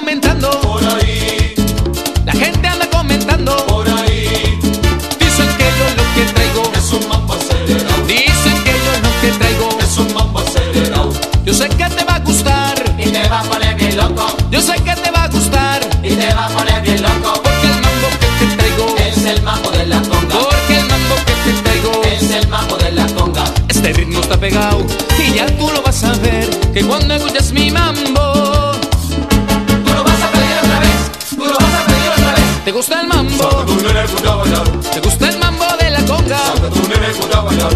comentando por ahí. La gente anda comentando por ahí. Dicen que yo lo que traigo es un mambo acelerado. Dicen que yo lo que traigo es un mambo acelerado. Yo sé que te va a gustar y te va a poner bien loco. Yo sé que te va a gustar y te va a poner bien loco. Porque el mambo que te traigo es el mambo de la conga. Porque el mambo que te traigo es el mambo de la conga. Este ritmo está pegado y ya tú lo vas a ver que cuando escuchas mi mambo bailar. Gusta el mambo de la conga. Sabe tu nene cuando a bailar.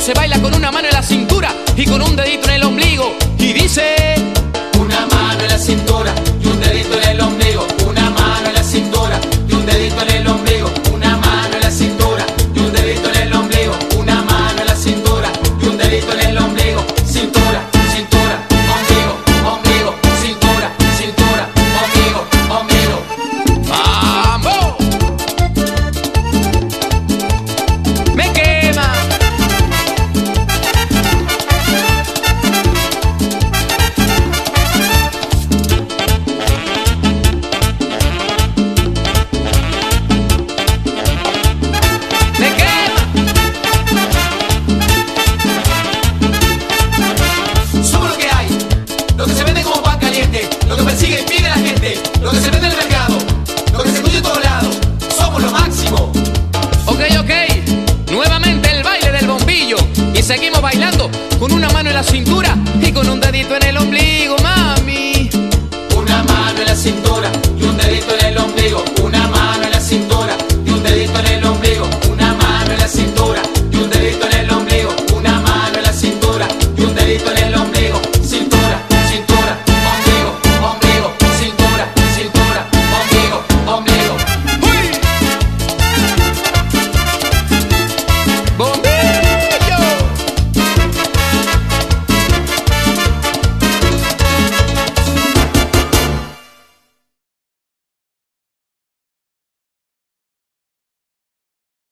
se baila con una mano en la cintura y con un dedito Seguimos bailando con una mano en la cintura y con un dedito en el